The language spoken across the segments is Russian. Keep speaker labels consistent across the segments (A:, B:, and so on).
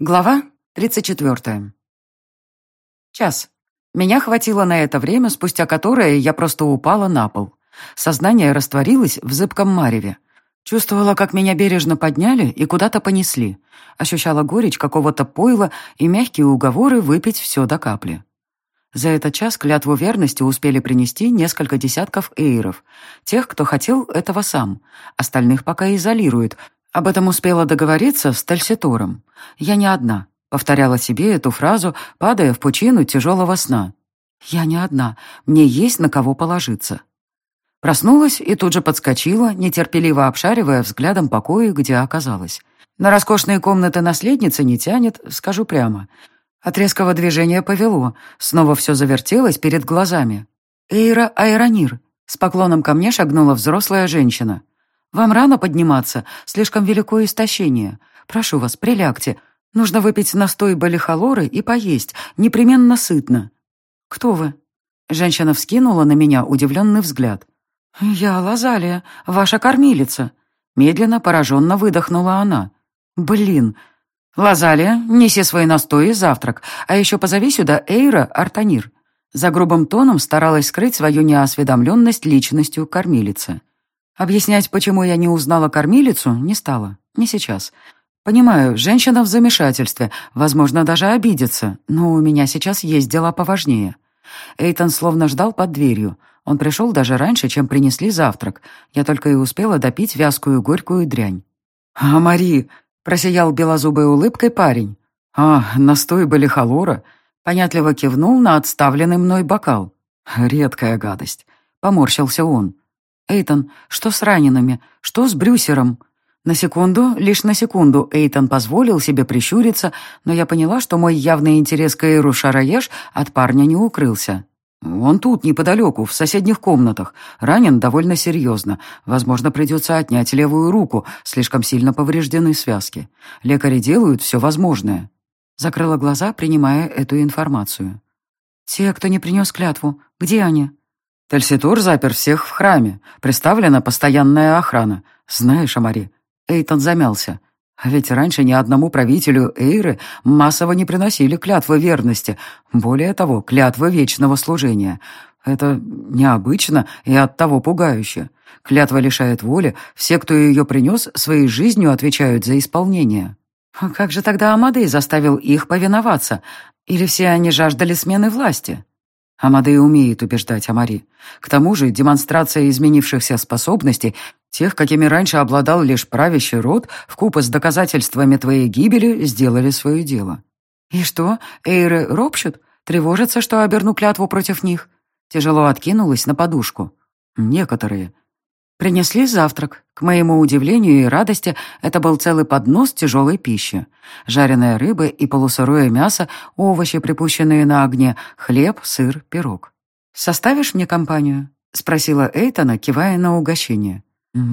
A: Глава 34. Час. Меня хватило на это время, спустя которое я просто упала на пол. Сознание растворилось в зыбком мареве. Чувствовала, как меня бережно подняли и куда-то понесли. Ощущала горечь какого-то пойла и мягкие уговоры выпить все до капли. За этот час клятву верности успели принести несколько десятков эйров. Тех, кто хотел этого сам. Остальных пока изолируют, об этом успела договориться с Тальситором. Я не одна. Повторяла себе эту фразу, падая в пучину тяжелого сна. Я не одна. Мне есть на кого положиться. Проснулась и тут же подскочила, нетерпеливо обшаривая взглядом покои, где оказалась. На роскошные комнаты наследницы не тянет, скажу прямо. От резкого движения повело, снова все завертелось перед глазами. «Эйра Айронир», — с поклоном ко мне шагнула взрослая женщина. «Вам рано подниматься, слишком велико истощение. Прошу вас, прилягте. Нужно выпить настой балихалоры и поесть, непременно сытно». «Кто вы?» Женщина вскинула на меня удивленный взгляд. «Я Лазалия, ваша кормилица». Медленно, пораженно выдохнула она. «Блин. Лазалия, неси свои настои и завтрак, а еще позови сюда Эйра Артанир». За грубым тоном старалась скрыть свою неосведомленность личностью кормилицы. Объяснять, почему я не узнала кормилицу, не стала. Не сейчас. Понимаю, женщина в замешательстве, возможно, даже обидится, но у меня сейчас есть дела поважнее. Эйтон словно ждал под дверью. Он пришел даже раньше, чем принесли завтрак. Я только и успела допить вязкую горькую дрянь. «А, Мари!» — просиял белозубой улыбкой парень. «А, настой балихалора!» — понятливо кивнул на отставленный мной бокал. «Редкая гадость!» — поморщился он. «Эйтон, что с ранеными? Что с Брюсером?» На секунду, лишь на секунду, Эйтон позволил себе прищуриться, но я поняла, что мой явный интерес к Эйру Шараеш от парня не укрылся. Он тут, неподалеку, в соседних комнатах. Ранен довольно серьезно. Возможно, придется отнять левую руку, слишком сильно повреждены связки. Лекари делают все возможное. Закрыла глаза, принимая эту информацию. «Те, кто не принес клятву, где они?» Тельситур запер всех в храме. Представлена постоянная охрана. Знаешь, Амари, Эйтон замялся. А ведь раньше ни одному правителю Эйры массово не приносили клятвы верности. Более того, клятвы вечного служения. Это необычно и оттого пугающе. Клятва лишает воли, все, кто ее принес, своей жизнью отвечают за исполнение. А как же тогда Амадей заставил их повиноваться? Или все они жаждали смены власти? Амадей умеет убеждать Амари. К тому же демонстрация изменившихся способностей, тех, какими раньше обладал лишь правящий род, вкупе с доказательствами твоей гибели, сделали свое дело. И что, Эйры ропщут? Тревожатся, что оберну клятву против них? Тяжело откинулась на подушку. Некоторые. Принесли завтрак. К моему удивлению и радости, это был целый поднос тяжелой пищи. Жареная рыба и полусырое мясо, овощи, припущенные на огне, хлеб, сыр, пирог. «Составишь мне компанию?» — спросила Эйтона, кивая на угощение.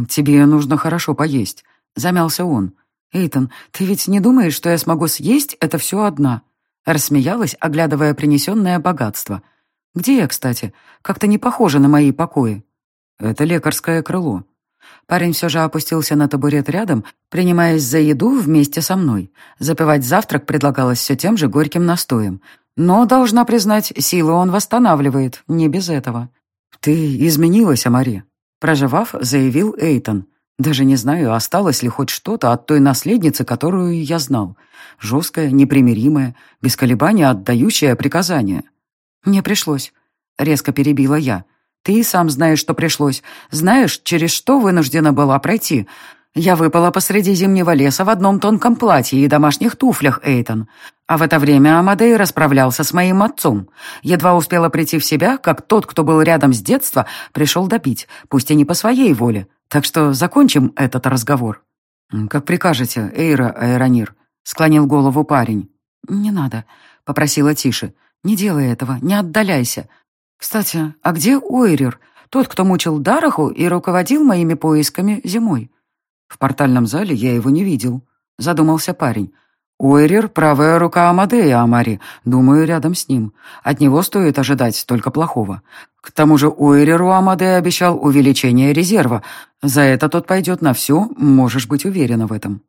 A: «Тебе нужно хорошо поесть», — замялся он. «Эйтон, ты ведь не думаешь, что я смогу съесть это все одна?» Рассмеялась, оглядывая принесенное богатство. «Где я, кстати? Как-то не похоже на мои покои». «Это лекарское крыло». Парень все же опустился на табурет рядом, принимаясь за еду вместе со мной. Запивать завтрак предлагалось все тем же горьким настоем. Но, должна признать, силы он восстанавливает, не без этого. «Ты изменилась, Амари», — проживав, заявил Эйтон. «Даже не знаю, осталось ли хоть что-то от той наследницы, которую я знал. Жесткая, непримиримая, без колебания отдающая приказания». «Мне пришлось», — резко перебила я. Ты сам знаешь, что пришлось. Знаешь, через что вынуждена была пройти. Я выпала посреди зимнего леса в одном тонком платье и домашних туфлях, Эйтон. А в это время Амадей расправлялся с моим отцом. Едва успела прийти в себя, как тот, кто был рядом с детства, пришел допить, пусть и не по своей воле. Так что закончим этот разговор. «Как прикажете, Эйра Аэронир», — склонил голову парень. «Не надо», — попросила тише. «Не делай этого, не отдаляйся. «Кстати, а где Ойрер, тот, кто мучил Дараху и руководил моими поисками зимой?» «В портальном зале я его не видел», — задумался парень. «Ойрер — правая рука Амадея Амари, думаю, рядом с ним. От него стоит ожидать только плохого. К тому же Ойреру Амадея обещал увеличение резерва. За это тот пойдет на все, можешь быть уверена в этом».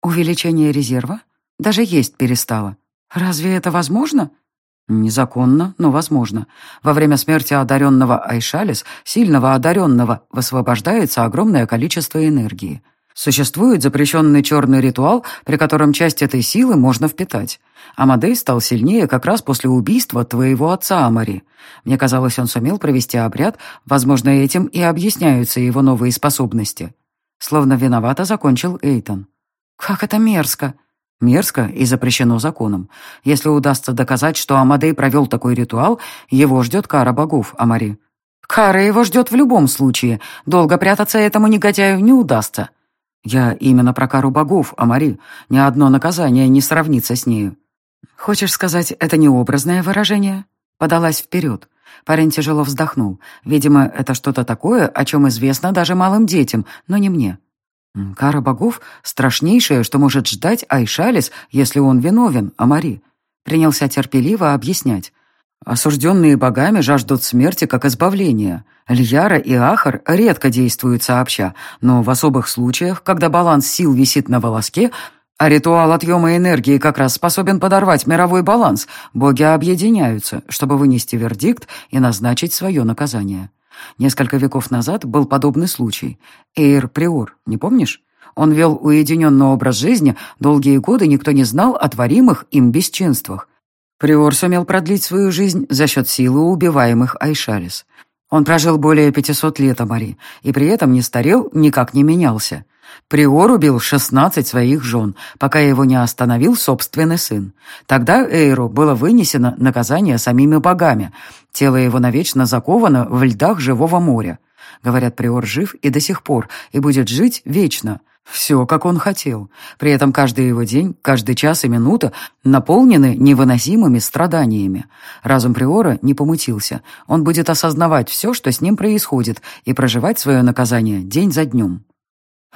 A: «Увеличение резерва?» Даже есть перестала. Разве это возможно? Незаконно, но возможно. Во время смерти одаренного Айшалис, сильного одаренного, высвобождается огромное количество энергии. Существует запрещенный черный ритуал, при котором часть этой силы можно впитать. Амадей стал сильнее как раз после убийства твоего отца Амари. Мне казалось, он сумел провести обряд, возможно, этим и объясняются его новые способности. Словно виновато закончил Эйтон. «Как это мерзко!» Мерзко и запрещено законом. Если удастся доказать, что Амадей провел такой ритуал, его ждет кара богов, Амари. Кара его ждет в любом случае. Долго прятаться этому негодяю не удастся. Я именно про кару богов, Амари. Ни одно наказание не сравнится с нею. Хочешь сказать, это не образное выражение? Подалась вперед. Парень тяжело вздохнул. Видимо, это что-то такое, о чем известно даже малым детям, но не мне. Кара богов — страшнейшее, что может ждать Айшалис, если он виновен, Амари. Принялся терпеливо объяснять. Осужденные богами жаждут смерти как избавления. Льяра и Ахар редко действуют сообща, но в особых случаях, когда баланс сил висит на волоске, а ритуал отъема энергии как раз способен подорвать мировой баланс, боги объединяются, чтобы вынести вердикт и назначить свое наказание. Несколько веков назад был подобный случай. Эйр Приор, не помнишь? Он вел уединенный образ жизни, долгие годы никто не знал о творимых им бесчинствах. Приор сумел продлить свою жизнь за счет силы убиваемых Айшалис. Он прожил более 500 лет, Амари, и при этом не старел, никак не менялся. Приор убил 16 своих жен, пока его не остановил собственный сын. Тогда Эйру было вынесено наказание самими богами. Тело его навечно заковано в льдах живого моря. Говорят, Приор жив и до сих пор, и будет жить вечно. Все, как он хотел. При этом каждый его день, каждый час и минута наполнены невыносимыми страданиями. Разум Приора не помутился. Он будет осознавать все, что с ним происходит, и проживать свое наказание день за днем.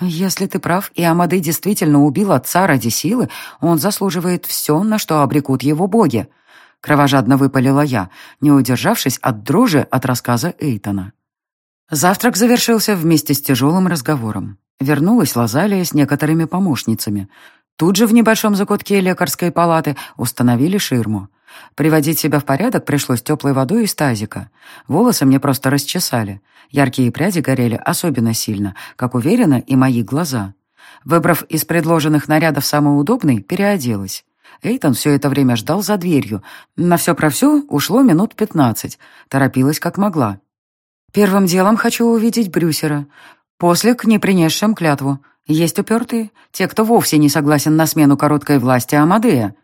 A: «Если ты прав, и Амады действительно убил отца ради силы, он заслуживает все, на что обрекут его боги», — кровожадно выпалила я, не удержавшись от дрожи от рассказа Эйтона. Завтрак завершился вместе с тяжелым разговором. Вернулась Лазалия с некоторыми помощницами. Тут же в небольшом закутке лекарской палаты установили ширму. Приводить себя в порядок пришлось теплой водой из тазика. Волосы мне просто расчесали. Яркие пряди горели особенно сильно, как уверенно и мои глаза. Выбрав из предложенных нарядов самый удобный, переоделась. Эйтон все это время ждал за дверью. На все про все ушло минут пятнадцать. Торопилась как могла. Первым делом хочу увидеть Брюсера. После к непринесшим клятву. Есть упертые, те, кто вовсе не согласен на смену короткой власти Амадея.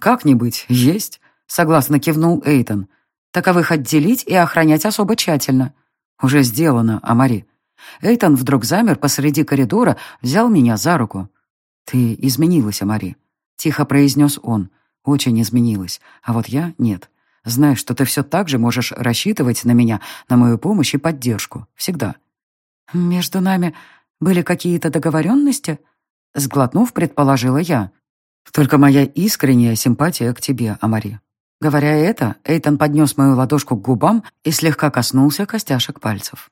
A: «Как не быть, есть», — согласно кивнул Эйтон. «Таковых отделить и охранять особо тщательно». «Уже сделано, Амари». Эйтон вдруг замер посреди коридора, взял меня за руку. «Ты изменилась, Амари», — тихо произнес он. «Очень изменилась, а вот я — нет. Знаю, что ты все так же можешь рассчитывать на меня, на мою помощь и поддержку. Всегда». «Между нами были какие-то договоренности?» Сглотнув, предположила я. Только моя искренняя симпатия к тебе, Амари». Говоря это, Эйтон поднес мою ладошку к губам и слегка коснулся костяшек пальцев.